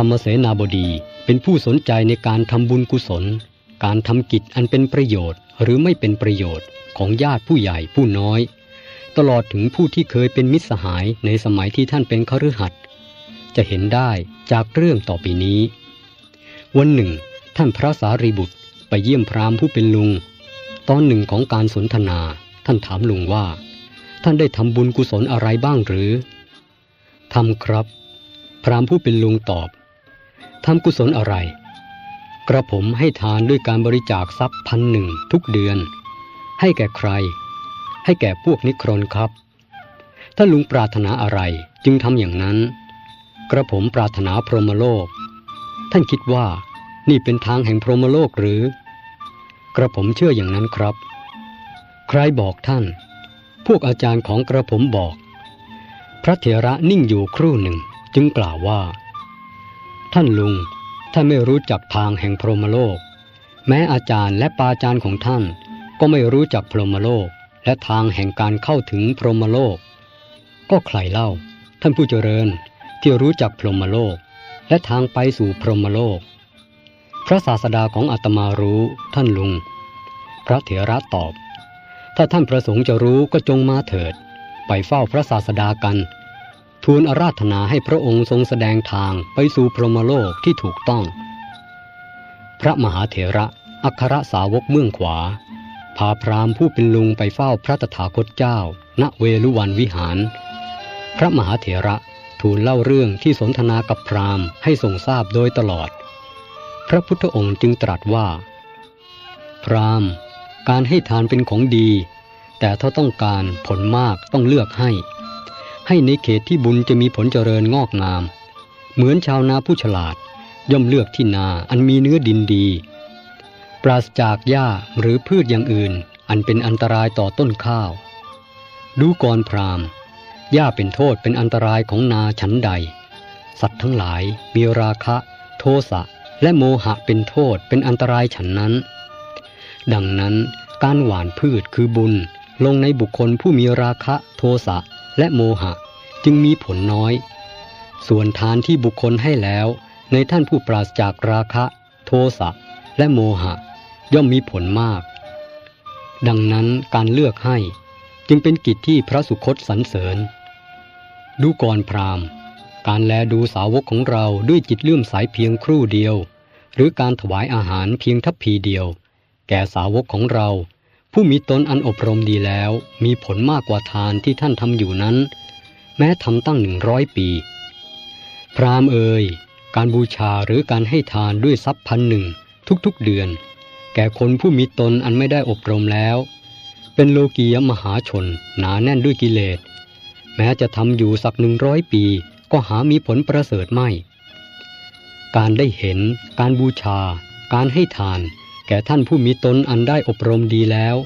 รรมเสนาบดีเป็นผู้สนใจในการทำบุญกุศล การทำกิจอันเป็นประโยชน์หรือไม่เป็นประโยชน์ของญาติผู้ใหญ่ผู้น้อย ตลอดถึงผู้ที่เคยเป็นมิตรสหายในสมัยที่ท่านเป็นคฤหัสถ์จะเห็นได้จากเรื่องต่อไปนี้ วันหนึ่ง ท่านพระสารีบุตรไปเยี่ยมพราหมณ์ผู้เป็นลุง ตอนหนึ่งของการสนทนาท่านถามลุงว่า ท่านได้ทำบุญกุศลอะไรบ้างหรือทำครับ พราหมณ์ผู้เป็นลุงตอบ ทำกุศลอะไร กระผมให้ทานด้วยการบริจาคทรัพย์พันหนึ่งทุกเดือน ให้แก่ใคร ให้แก่พวกนิครนครับ ถ้าลุงปรารถนาอะไรจึงทำอย่างนั้น กระผมปรารถนาพรหมโลก ท่านคิดว่านี่เป็นทางแห่งพรหมโลกหรือ กระผมเชื่ออย่างนั้นครับ ใครบอกท่าน พวกอาจารย์ของกระผมบอก พระเถระนิ่งอยู่ครู่หนึ่งจึงกล่าวว่า ท่านลุง ท่านไม่รู้จักทางแห่งพรหมโลก แม้อาจารย์และปาจารย์ของท่าน ก็ไม่รู้จักพรหมโลก และทางแห่งการเข้าถึงพรหมโลก ก็ใครเล่า ท่านผู้เจริญที่รู้จักพรหมโลก และทางไปสู่พรหมโลก พระศาสดาของอาตมารู้ท่านลุง พระเถระตอบ ถ้าท่านประสงค์จะรู้ก็จงมาเถิด ไปเฝ้าพระศาสดากัน ทูลอาราธนาให้พระองค์ทรงแสดงทางไปสู่พรหมโลกที่ถูกต้อง พระมหาเถระอัครสาวกเมืองขวา พาพราหมณ์ผู้เป็นลุงไปเฝ้าพระตถาคตเจ้า ณเวลุวันวิหาร พระมหาเถระทูลเล่าเรื่องที่สนทนากับพราหมณ์ให้ทรงทราบโดยตลอด พระพุทธองค์จึงตรัสว่า พราหมณ์ การให้ทานเป็นของดี แต่ถ้าต้องการผลมากต้องเลือกให้ ให้ในเขตที่บุญจะมีผลเจริญงอกงาม เหมือนชาวนาผู้ฉลาดย่อมเลือกที่นาอันมีเนื้อดินดี ปราศจากหญ้าหรือพืชอย่างอื่น อันเป็นอันตรายต่อต้นข้าว ดูกรพรามหญ้าเป็นโทษเป็นอันตรายของนาชั้นใด สัตว์ทั้งหลายมีราคะ โทสะและโมหะเป็นโทษเป็นอันตรายฉันนั้น ดังนั้นการหว่านพืชคือบุญลงในบุคคลผู้มีราคะ โทสะ และโมหะจึงมีผลน้อย ส่วนทานที่บุคคลให้แล้ว ในท่านผู้ปราศจากราคะ โทสะและโมหะ ย่อมมีผลมาก ดังนั้นการเลือกให้จึงเป็นกิจที่พระสุคตสรรเสริญ ดูก่อนพราหมณ์ การแลดูสาวกของเราด้วยจิตเลื่อมใสเพียงครู่เดียว หรือการถวายอาหารเพียงทัพพีเดียว แก่สาวกของเรา ผู้มีตนอันอบรมดีแล้ว มีผลมากกว่าทานที่ท่านทำอยู่นั้น แม้ทำตั้งหนึ่งร้อยปี พรามเอ่ยการบูชาหรือการให้ทานด้วยทรัพย์พันหนึ่งทุกๆเดือน แก่คนผู้มีตนอันไม่ได้อบรมแล้ว เป็นโลกียมหาชน หนาแน่นด้วยกิเลส แม้จะทำอยู่สักหนึ่งร้อยปี ก็หามีผลประเสริฐไม่ การได้เห็น การบูชา การให้ทาน แก่ท่านผู้มีตนอันได้อบรมดีแล้ว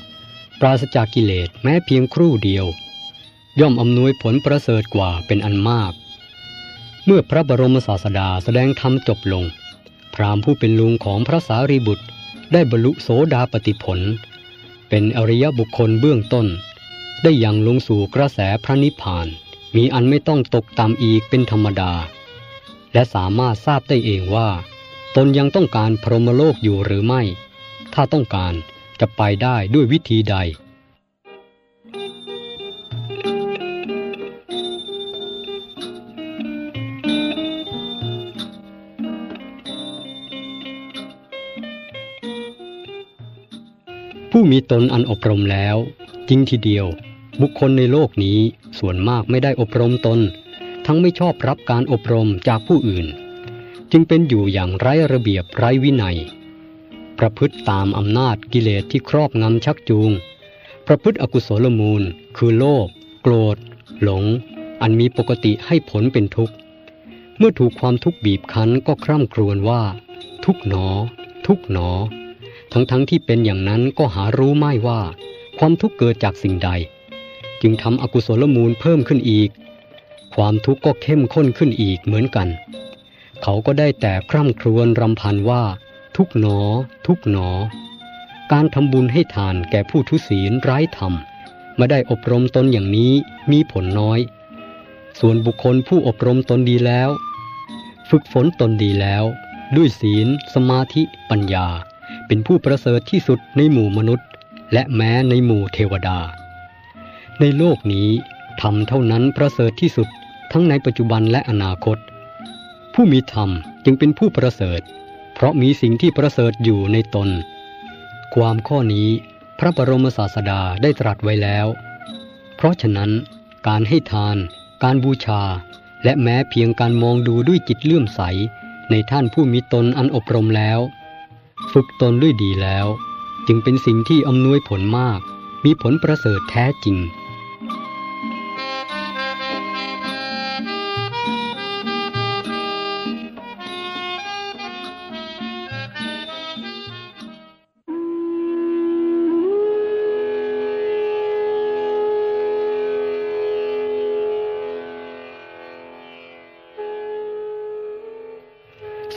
ปราศจากกิเลสแม้เพียงครู่เดียว ย่อมอำนวยผลประเสริฐกว่าเป็นอันมาก เมื่อพระบรมศาสดาแสดงธรรมจบลง พราหมณ์ผู้เป็นลุงของพระสารีบุตรได้บรรลุโสดาปติผล เป็นอริยบุคคลเบื้องต้น ได้ยังลงสู่กระแสพระนิพพาน มีอันไม่ต้องตกต่ำอีกเป็นธรรมดา และสามารถทราบได้เองว่า ตนยังต้องการพรหมโลกอยู่หรือไม่ ถ้าต้องการจะไปได้ด้วยวิธีใด ผู้มีตนอันอบรมแล้ว จริงทีเดียว บุคคลในโลกนี้ส่วนมากไม่ได้อบรมตน ทั้งไม่ชอบรับการอบรมจากผู้อื่น จึงเป็นอยู่อย่างไร้ระเบียบไร้วินัย ประพฤติตามอำนาจกิเลสที่ครอบงำชักจูง ประพฤติอกุศลมูล คือโลภโกรธ หลง อันมีปกติให้ผลเป็นทุกข์ เมื่อถูกความทุกข์บีบคั้นก็คร่ำครวญว่า ทุกหนอ ทุกหนอ ทั้งๆทที่เป็นอย่างนั้นก็หารู้ไม่ว่า ความทุกข์เกิดจากสิ่งใด จึงทำอกุศลมูลเพิ่มขึ้นอีก ความทุกข์ก็เข้มข้นขึ้นอีกเหมือนกัน เขาก็ได้แต่คร่ำครวญรำพันว่า ทุกหนอ ทุกหนอ การทำบุญให้ทานแก่ผู้ทุศีลไร้ธรรมม่ได้อบรมตนอย่างนี้มีผลน้อย ส่วนบุคคลผู้อบรมตนดีแล้ว ฝึกฝนตนดีแล้ว ด้วยศีล สมาธิ ปัญญา เป็นผู้ประเสริฐที่สุดในหมู่มนุษย์ และแม้ในหมู่เทวดา ในโลกนี้ธรรมเท่านั้นประเสริฐที่สุดทั้งในปัจจุบันและอนาคต ผู้มีธรรมจึงเป็นผู้ประเสริฐ เพราะมีสิ่งที่ประเสริฐอยู่ในตน ความข้อนี้พระบรมศาสดาได้ตรัสไว้แล้ว เพราะฉะนั้น การให้ทาน การบูชา และแม้เพียงการมองดูด้วยจิตเลื่อมใส ในท่านผู้มีตนอันอบรมแล้ว ฝึกตนด้วยดีแล้ว จึงเป็นสิ่งที่อำนวยผลมาก มีผลประเสริฐแท้จริง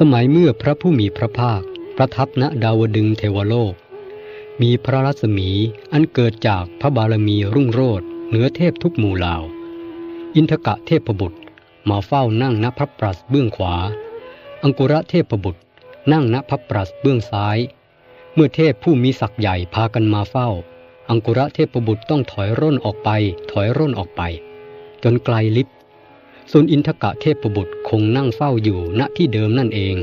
สมัยเมื่อพระผู้มีพระภาค ประทับณดาวดึงเทวโลก มีพระรัศมีอันเกิดจากพระบารมีรุ่งโรจน์เหนือเทพทุกหมู่เหล่า อินทกะเทพบุตรมาเฝ้านั่งณพระปรัสเบื้องขวา อังกุระเทพบุตรนั่งณพระปรัสเบื้องซ้าย เมื่อเทพผู้มีศักย์ใหญ่พากันมาเฝ้า อังกุระเทพบุตรต้องถอยร่นออกไป ถอยร่นออกไป จนไกลลิบ ส่วนอินทกะเทพบุตรคงนั่งเฝ้าอยู่ณที่เดิมนั่นเอง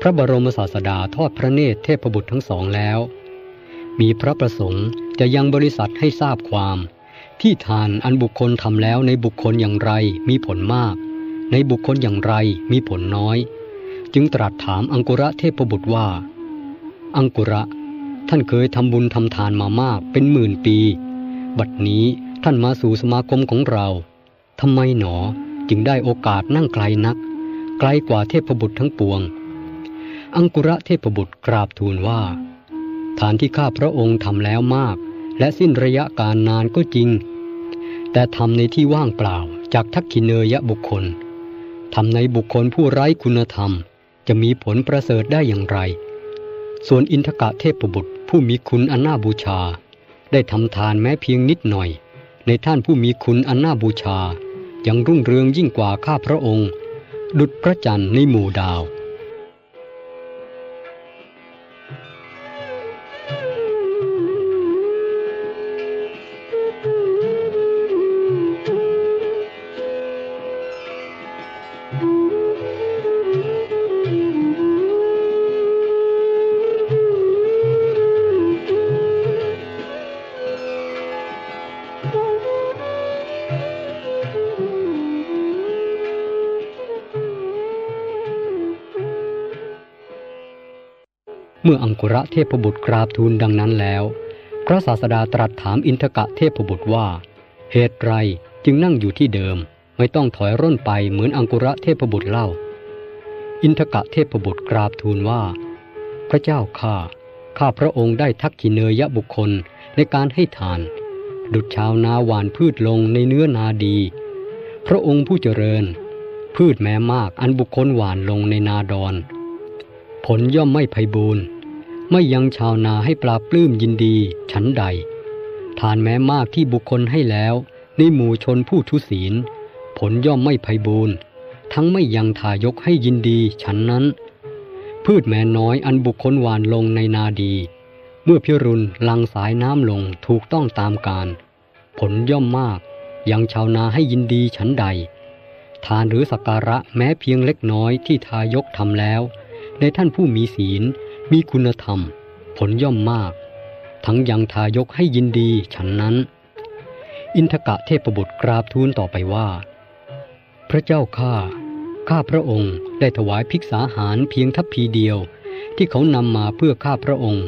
พระบรมศาสดาทอดพระเนตรเทพบุตรทั้งสองแล้ว มีพระประสงค์จะยังบริษัทให้ทราบความ ที่ทานอันบุคคลทำแล้วในบุคคลอย่างไรมีผลมาก ในบุคคลอย่างไรมีผลน้อย จึงตรัสถามอังกุระเทพบุตรว่า อังกุระ ท่านเคยทำบุญทำทานมามากเป็นหมื่นปี บัดนี้ท่านมาสู่สมาคมของเรา ทำไมหนอจึงได้โอกาสนั่งไกลนัก ไกลกว่าเทพบุตรทั้งปวง อังกุระเทพบุตรกราบทูลว่า ฐานที่ข้าพระองค์ทำแล้วมาก และสิ้นระยะการนานก็จริง แต่ทำในที่ว่างเปล่าจากทักขิเนยะบุคคลทำในบุคคลผู้ไร้คุณธรรม จะมีผลประเสริฐได้อย่างไร ส่วนอินทกะเทพบุตรผู้มีคุณอันน่าบูชา ได้ทำทานแม้เพียงนิดหน่อย ในท่านผู้มีคุณอันน่าบูชา ยังรุ่งเรืองยิ่งกว่าข้าพระองค์ ดุจพระจันทร์ในหมู่ดาว เมื่ออังกุระเทพบุตรกราบทูลดังนั้นแล้ว พระศาสดาตรัสถามอินทกะเทพบุตรว่า เหตุไรจึงนั่งอยู่ที่เดิม ไม่ต้องถอยร่นไปเหมือนอังกุระเทพบุตรเล่า อินทกะเทพบุตรกราบทูลว่า พระเจ้าข้าข้าพระองค์ได้ทักขิเนยบุคคลในการให้ทาน ดุจชาวนาหวานพืชลงในเนื้อนาดี พระองค์ผู้เจริญ พืชแม้มากอันบุคคลหวานลงในนาดอน ผลย่อมไม่ไพบูรณ์ ไม่ยังชาวนาให้ปลาปลื้มยินดี ฉันใด ทานแม้มากที่บุคคลให้แล้ว ในหมู่ชนผู้ทุศีล ผลย่อมไม่ไพบูรณ์ทั้งไม่ยังทายกให้ยินดีฉันนั้น พืชแม้น้อยอันบุคคลหวานลงในนาดี เมื่อพิรุณลังสายน้ำลงถูกต้องตามการ ผลย่อมมาก ยังชาวนาให้ยินดีฉันใด ทานหรือสักการะแม้เพียงเล็กน้อยที่ทายกทำแล้ว ในท่านผู้มีศีล มีคุณธรรม ผลย่อมมาก ทั้งยังทายกให้ยินดีฉันนั้น อินทกะเทพบุตรกราบทูลต่อไปว่า พระเจ้าข้าข้าพระองค์ได้ถวายภิกษาหารเพียงทัพพีเดียว ที่เขานำมาเพื่อข้าพระองค์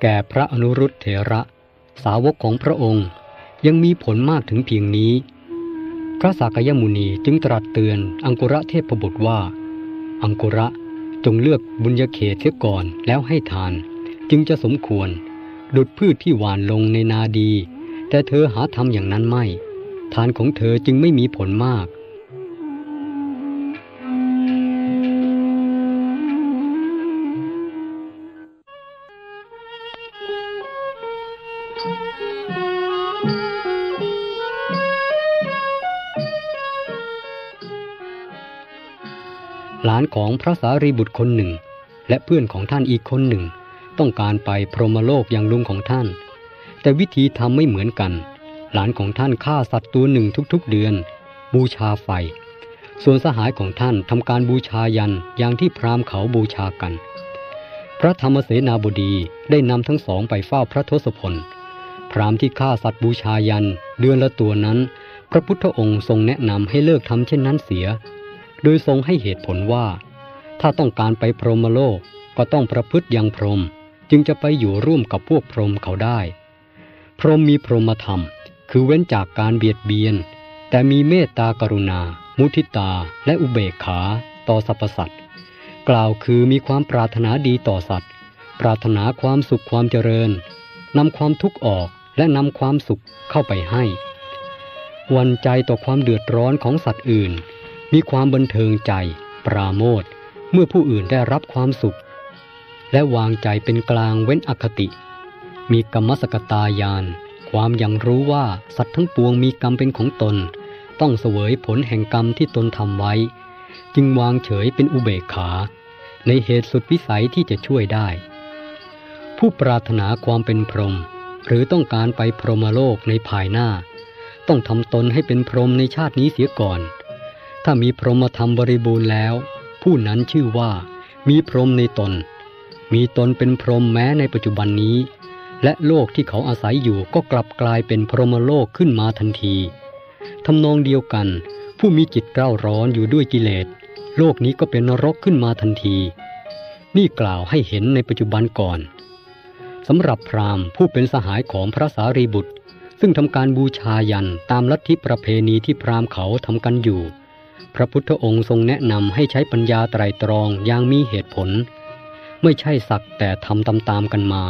แก่พระอนุรุตเถระ สาวกของพระองค์ยังมีผลมากถึงเพียงนี้ พระสากยมุนีจึงตรัสเตือนอังกุระเทพบุตรว่า อังกุระ จงเลือกบุญญาเขตเสียก่อนแล้วให้ทาน จึงจะสมควร ดุดพืชที่หวานลงในนาดี แต่เธอหาทำอย่างนั้นไม่ ทานของเธอจึงไม่มีผลมากานของพระสารีบุตรคนหนึ่ง และเพื่อนของท่านอีกคนหนึ่ง ต้องการไปพรหมโลกอย่างลุงของท่าน แต่วิธีทำไม่เหมือนกัน หลานของท่านฆ่าสัตว์ตัวหนึ่งทุกๆเดือน บูชาไฟ ส่วนสหายของท่านทำการบูชายันอย่างที่พราหมณ์เขาบูชากัน พระธรรมเสนาบดีได้นำทั้งสองไปเฝ้าพระทศพล พราหมณ์ที่ฆ่าสัตว์บูชายันเดือนละตัวนั้น พระพุทธองค์ทรงแนะนำให้เลิกทำเช่นนั้นเสีย โดยทรงให้เหตุผลว่า ถ้าต้องการไปพรหมโลกก็ต้องประพฤติอย่างพรหมจึงจะไปอยู่ร่วมกับพวกพรหมเขาได้ พรหมมีพรหมธรรม คือเว้นจากการเบียดเบียน แต่มีเมตตากรุณา มุทิตา และอุเบกขา ต่อสรรพสัตว์กล่าวคือมีความปรารถนาดีต่อสัตว์ ปรารถนาความสุขความเจริญนำความทุกข์ออกและนำความสุขเข้าไปให้ วันใจต่อความเดือดร้อนของสัตว์อื่น มีความบันเทิงใจ ปราโมทเมื่อผู้อื่นได้รับความสุข และวางใจเป็นกลางเว้นอคติ มีกรรมสกตายาน ความยังรู้ว่าสัตว์ทั้งปวงมีกรรมเป็นของตน ต้องเสวยผลแห่งกรรมที่ตนทำไว้ จึงวางเฉยเป็นอุเบกขา ในเหตุสุดวิสัยที่จะช่วยได้ ผู้ปรารถนาความเป็นพรหมหรือต้องการไปพรหมโลกในภายหน้า ต้องทำตนให้เป็นพรหมในชาตินี้เสียก่อน ถ้ามีพรหมธรรมบริบูรณ์แล้ว ผู้นั้นชื่อว่ามีพรหมในตน มีตนเป็นพรหมแม้ในปัจจุบันนี้ และโลกที่เขาอาศัยอยู่ก็กลับกลายเป็นพรหมโลกขึ้นมาทันทีทำนองเดียวกัน ผู้มีจิตเร่าร้อนอยู่ด้วยกิเลส โลกนี้ก็เป็นนรกขึ้นมาทันที นี่กล่าวให้เห็นในปัจจุบันก่อนสำหรับพราหมณ์ผู้เป็นสหายของพระสารีบุตร ซึ่งทำการบูชายันตามลัทธิประเพณีที่พราหมณ์เขาทำกันอยู่ พระพุทธองค์ทรงแนะนำให้ใช้ปัญญาไตรตรองอย่างมีเหตุผล ไม่ใช่สักแต่ทำตามๆกันมา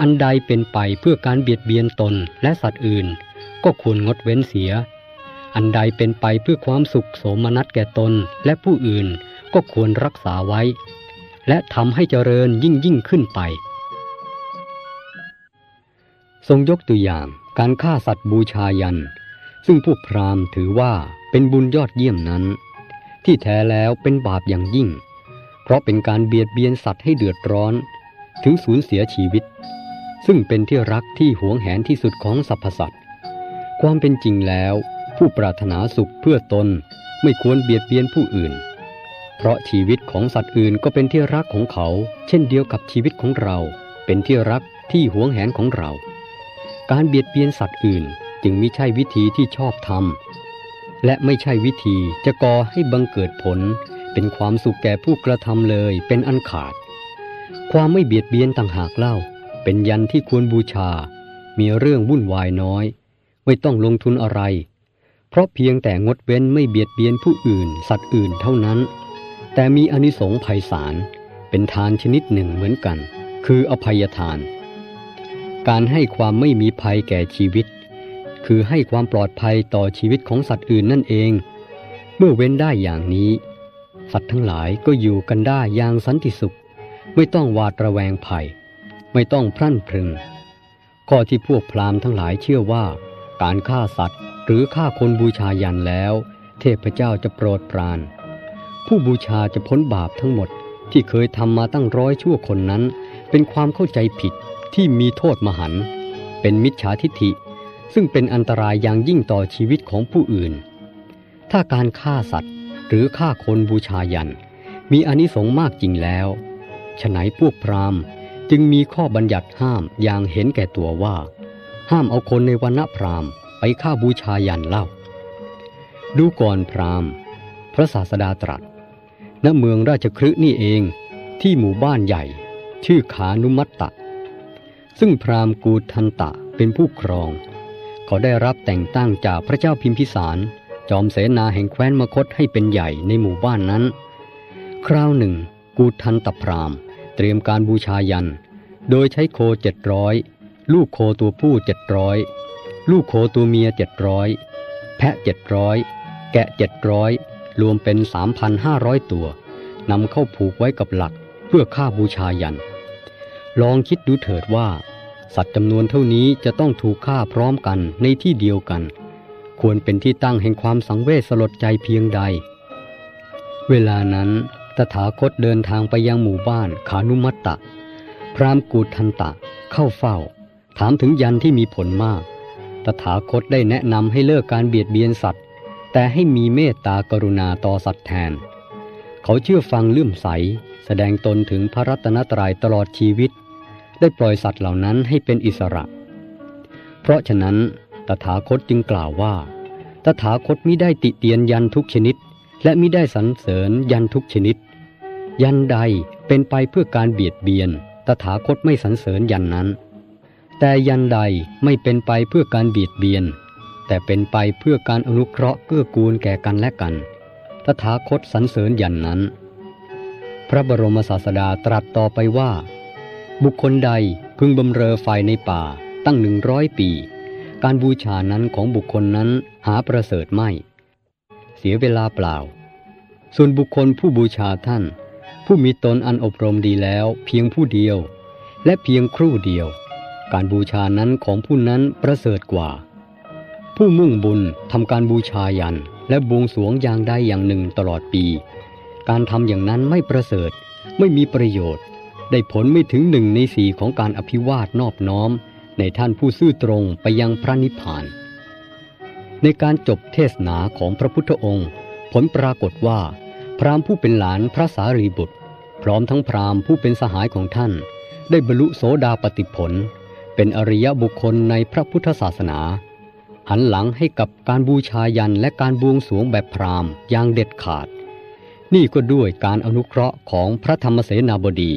อันใดเป็นไปเพื่อการเบียดเบียนตนและสัตว์อื่น ก็ควรงดเว้นเสีย อันใดเป็นไปเพื่อความสุขโสมนัสแก่ตนและผู้อื่นก็ควรรักษาไว้ และทำให้เจริญยิ่งยิ่งขึ้นไป ทรงยกตัวอย่างการฆ่าสัตว์บูชายัน ซึ่งพวกพราหมณ์ถือว่า เป็นบุญยอดเยี่ยมนั้น ที่แท้แล้วเป็นบาปอย่างยิ่ง เพราะเป็นการเบียดเบียนสัตว์ให้เดือดร้อน ถึงสูญเสียชีวิต ซึ่งเป็นที่รักที่หวงแหนที่สุดของสรรพสัตว์ความเป็นจริงแล้ว ผู้ปรารถนาสุขเพื่อตนไม่ควรเบียดเบียนผู้อื่น เพราะชีวิตของสัตว์อื่นก็เป็นที่รักของเขา เช่นเดียวกับชีวิตของเรา เป็นที่รักที่หวงแหนของเรา การเบียดเบียนสัตว์อื่นจึงไม่ใช่วิธีที่ชอบธรรม และไม่ใช่วิธีจะก่อให้บังเกิดผล เป็นความสุขแก่ผู้กระทำเลยเป็นอันขาด ความไม่เบียดเบียนต่างหากเล่า เป็นยันที่ควรบูชา มีเรื่องวุ่นวายน้อย ไม่ต้องลงทุนอะไร เพราะเพียงแต่งดเว้นไม่เบียดเบียนผู้อื่น สัตว์อื่นเท่านั้น แต่มีอนิสงส์ไพศาลเป็นทานชนิดหนึ่งเหมือนกัน คืออภัยทาน การให้ความไม่มีภัยแก่ชีวิต คือให้ความปลอดภัยต่อชีวิตของสัตว์อื่นนั่นเอง เมื่อเว้นได้อย่างนี้ สัตว์ทั้งหลายก็อยู่กันได้อย่างสันติสุข ไม่ต้องหวาดระแวงภัย ไม่ต้องพรั่นพรึง ข้อที่พวกพราหมณ์ทั้งหลายเชื่อว่า การฆ่าสัตว์หรือฆ่าคนบูชายันแล้ว เทพเจ้าจะโปรดปราน ผู้บูชาจะพ้นบาปทั้งหมดที่เคยทำมาตั้งร้อยชั่วคนนั้น เป็นความเข้าใจผิดที่มีโทษมหัน เป็นมิจฉาทิฏฐิ ซึ่งเป็นอันตรายอย่างยิ่งต่อชีวิตของผู้อื่น ถ้าการฆ่าสัตว์หรือฆ่าคนบูชายัน มีอานิสงส์มากจริงแล้วฉไหนพวกพราหมณ์จึงมีข้อบัญญัติห้ามอย่างเห็นแก่ตัวว่า ห้ามเอาคนในวันณพราหมณ์ไปฆ่าบูชายันเล่า ดูก่อนพราหมณ์ พระศาสดาตรัสณเมืองราชครึนี่เองที่หมู่บ้านใหญ่ ชื่อขานุมัตตะ ซึ่งพราหมณ์กูทันตะเป็นผู้ครอง เขาได้รับแต่งตั้งจากพระเจ้าพิมพิสาร จอมเสนาแห่งแคว้นมคตให้เป็นใหญ่ในหมู่บ้านนั้น คราวหนึ่ง กูทันตพราม เตรียมการบูชายัน โดยใช้โคเจ็ดร้อยลูกโคตัวผู้เจ็ดร้อยลูกโคตัวเมียเจ็ดร้อยแพะเจ็ดร้อยแกะเจ็ดร้อยรวมเป็นสามพันห้าร้อยตัวนำเข้าผูกไว้กับหลักเพื่อฆ่าบูชายัน ลองคิดดูเถิดว่า สัตว์จำนวนเท่านี้จะต้องถูกฆ่าพร้อมกันในที่เดียวกัน ควรเป็นที่ตั้งแห่งความสังเวชสลดใจเพียงใด เวลานั้น ตถาคตเดินทางไปยังหมู่บ้านขานุมัตตะ พรามกูทันตะเข้าเฝ้า ถามถึงยันที่มีผลมาก ตถาคตได้แนะนำให้เลิกการเบียดเบียนสัตว์ แต่ให้มีเมตตากรุณาต่อสัตว์แทน เขาเชื่อฟังเลื่อมใส แสดงตนถึงพระรัตนตรัยตลอดชีวิต ได้ปล่อยสัตว์เหล่านั้นให้เป็นอิสระ เพราะฉะนั้นตถาคตจึงกล่าวว่า ตถาคตมิได้ติเตียนยันทุกชนิด และมิได้สรรเสริญยันทุกชนิด ยันใดเป็นไปเพื่อการเบียดเบียน ตถาคตไม่สรรเสริญยันนั้น แต่ยันใดไม่เป็นไปเพื่อการเบียดเบียน แต่เป็นไปเพื่อการอนุเคราะห์เกื้อกูลแก่กันและกัน ตถาคตสรรเสริญยันนั้น พระบรมศาสดาตรัสต่อไปว่า บุคคลใดพึงบำเรอไฟในป่าตั้งหนึ่งร้อยปี การบูชานั้นของบุคคลนั้นหาประเสริฐไม่ เสียเวลาเปล่า ส่วนบุคคลผู้บูชาท่าน ผู้มีตนอันอบรมดีแล้วเพียงผู้เดียว และเพียงครู่เดียว การบูชานั้นของผู้นั้นประเสริฐกว่า ผู้มุ่งบุญทำการบูชายันและบวงสรวงอย่างใดอย่างหนึ่งตลอดปี การทำอย่างนั้นไม่ประเสริฐไม่มีประโยชน์ ได้ผลไม่ถึงหนึ่งในสี่ของการอภิวาทนอบน้อม ในท่านผู้ซื่อตรงไปยังพระนิพพาน ในการจบเทศนาของพระพุทธองค์ ผลปรากฏว่า พราหมณ์ผู้เป็นหลานพระสารีบุตร พร้อมทั้งพราหมณ์ผู้เป็นสหายของท่าน ได้บรรลุโสดาปติผล เป็นอริยบุคคลในพระพุทธศาสนาหันหลังให้กับการบูชายันและการบวงสรวงแบบพราหมณ์อย่างเด็ดขาด นี่ก็ด้วยการอนุเคราะห์ของพระธรรมเสนาบดี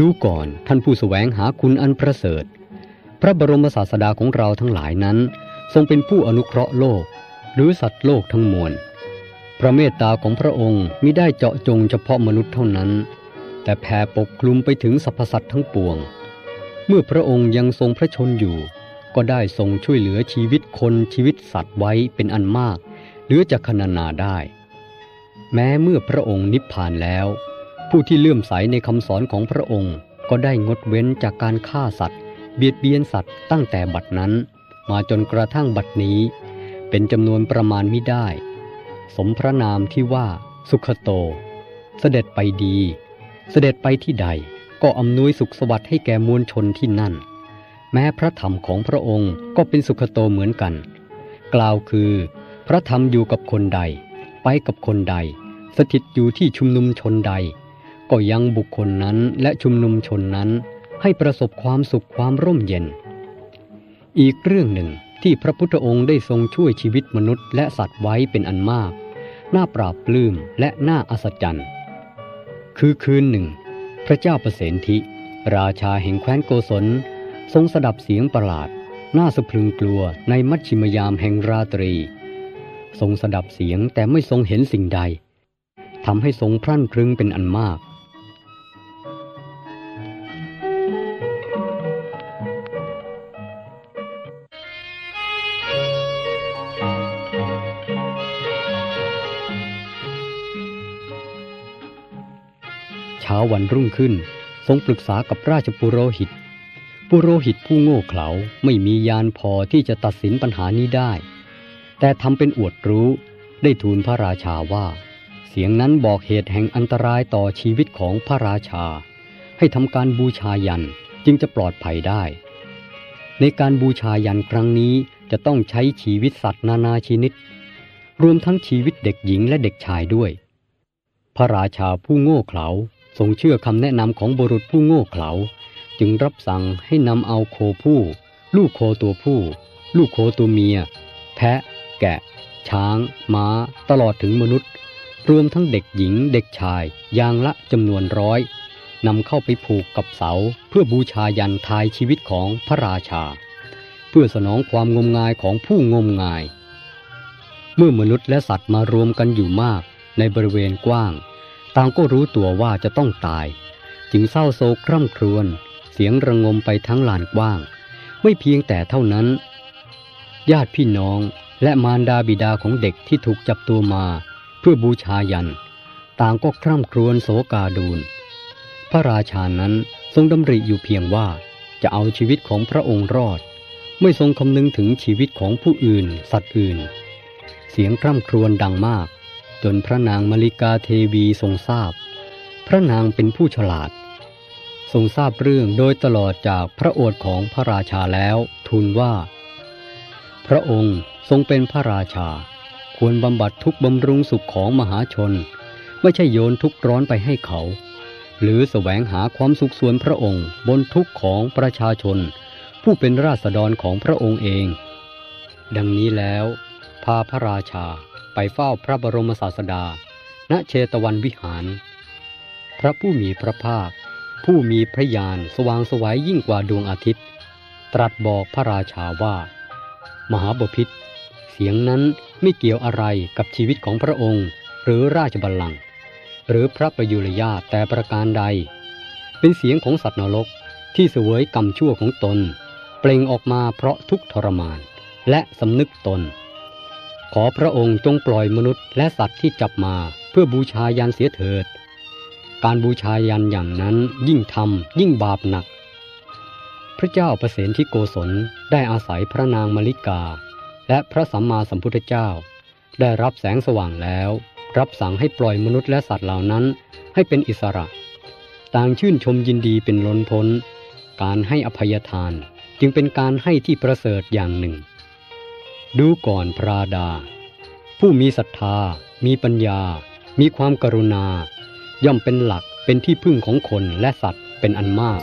ดูก่อนท่านผู้แสวงหาคุณอันประเสริฐ พระบรมศาสดาของเราทั้งหลายนั้น ทรงเป็นผู้อนุเคราะห์โลก หรือสัตว์โลกทั้งมวล พระเมตตาของพระองค์มิได้เจาะจงเฉพาะมนุษย์เท่านั้น แต่แผ่ปกคลุมไปถึงสรรพสัตว์ทั้งปวง เมื่อพระองค์ยังทรงพระชนอยู่ ก็ได้ทรงช่วยเหลือชีวิตคนชีวิตสัตว์ไว้เป็นอันมากเหลือจะคณนาได้ แม้เมื่อพระองค์นิพพานแล้ว ผู้ที่เลื่อมใสในคำสอนของพระองค์ ก็ได้งดเว้นจากการฆ่าสัตว์ เบียดเบียนสัตว์ตั้งแต่บัดนั้น มาจนกระทั่งบัดนี้ เป็นจำนวนประมาณมิได้ สมพระนามที่ว่าสุขโต เสด็จไปดี เสด็จไปที่ใด ก็อำนวยสุขสวัสดิ์ให้แก่มวลชนที่นั่น แม้พระธรรมของพระองค์ก็เป็นสุขโตเหมือนกัน กล่าวคือ พระธรรมอยู่กับคนใด ไปกับคนใด สถิตอยู่ที่ชุมนุมชนใด ก็ยังบุคคลนั้นและชุมนุมชนนั้นให้ประสบความสุขความร่มเย็น อีกเรื่องหนึ่งที่พระพุทธองค์ได้ทรงช่วยชีวิตมนุษย์และสัตว์ไว้เป็นอันมาก น่าปราบปลื้มและน่าอัศจรรย์ คือคืนหนึ่ง พระเจ้าประเสนทิราชาแห่งแคว้นโกศล ทรงสดับเสียงประหลาด น่าสะพรึงกลัวในมัชชิมยามแห่งราตรี ทรงสดับเสียงแต่ไม่ทรงเห็นสิ่งใดทำให้ทรงพรั่นพรึงเป็นอันมาก วันรุ่งขึ้น ทรงปรึกษากับราชปุโรหิต ปุโรหิตผู้โง่เขลาไม่มียานพอที่จะตัดสินปัญหานี้ได้ แต่ทำเป็นอวดรู้ได้ทูลพระราชาว่า เสียงนั้นบอกเหตุแห่งอันตรายต่อชีวิตของพระราชา ให้ทำการบูชายันจึงจะปลอดภัยได้ ในการบูชายันครั้งนี้จะต้องใช้ชีวิตสัตว์นานาชนิด รวมทั้งชีวิตเด็กหญิงและเด็กชายด้วย พระราชาผู้โง่เขลา ทรงเชื่อคำแนะนำของบุรุษผู้โง่เขลา จึงรับสั่งให้นำเอาโคผู้ ลูกโคตัวผู้ ลูกโคตัวเมีย แพะ แกะ ช้าง ม้า ตลอดถึงมนุษย์ รวมทั้งเด็กหญิงเด็กชาย อย่างละจำนวนร้อยนำเข้าไปผูกกับเสา เพื่อบูชายันทายชีวิตของพระราชา เพื่อสนองความงมงายของผู้งมงาย เมื่อมนุษย์และสัตว์มารวมกันอยู่มากในบริเวณกว้าง ต่างก็รู้ตัวว่าจะต้องตาย จึงเศร้าโศกคร่ำครวญ เสียงระงมไปทั้งลานกว้าง ไม่เพียงแต่เท่านั้น ญาติพี่น้องและมารดาบิดาของเด็กที่ถูกจับตัวมา เพื่อบูชายัน ต่างก็คร่ำครวญโศกาดูลพระราชานั้นทรงดำริอยู่เพียงว่าจะเอาชีวิตของพระองค์รอด ไม่ทรงคำนึงถึงชีวิตของผู้อื่น สัตว์อื่น เสียงคร่ำครวญดังมาก จนพระนางมาริกาเทวีทรงทราบ พระนางเป็นผู้ฉลาด ทรงทราบเรื่องโดยตลอดจากพระโอษของพระราชาแล้วทูลว่า พระองค์ทรงเป็นพระราชา ควรบำบัดทุกบำรุงสุขของมหาชน ไม่ใช่โยนทุกข์ร้อนไปให้เขา หรือแสวงหาความสุขส่วนพระองค์บนทุกของประชาชน ผู้เป็นราษฎรของพระองค์เอง ดังนี้แล้วพาพระราชา ไปเฝ้าพระบรมศาสดา ณเชตวันวิหาร พระผู้มีพระภาค ผู้มีพระญาณสว่างสวัยยิ่งกว่าดวงอาทิตย์ ตรัสบอกพระราชาว่า มหาบพิษเสียงนั้นไม่เกี่ยวอะไรกับชีวิตของพระองค์ หรือราชบัลลังก์หรือพระประยุรญาแต่ประการใด เป็นเสียงของสัตว์นรกที่เสวยกรรมชั่วของตน เปล่งออกมาเพราะทุกทรมาน และสำนึกตน ขอพระองค์จงปล่อยมนุษย์และสัตว์ที่จับมาเพื่อบูชายันเสียเถิด การบูชายันอย่างนั้นยิ่งทำยิ่งบาปหนัก พระเจ้าประเสนที่โกศลได้อาศัยพระนางมลิกา และพระสัมมาสัมพุทธเจ้า ได้รับแสงสว่างแล้ว รับสั่งให้ปล่อยมนุษย์และสัตว์เหล่านั้นให้เป็นอิสระ ต่างชื่นชมยินดีเป็นล้นพ้น การให้อภัยทานจึงเป็นการให้ที่ประเสริฐอย่างหนึ่ง ดูก่อนพระดา ผู้มีศรัทธา มีปัญญา มีความกรุณา ย่อมเป็นหลักเป็นที่พึ่งของคนและสัตว์เป็นอันมาก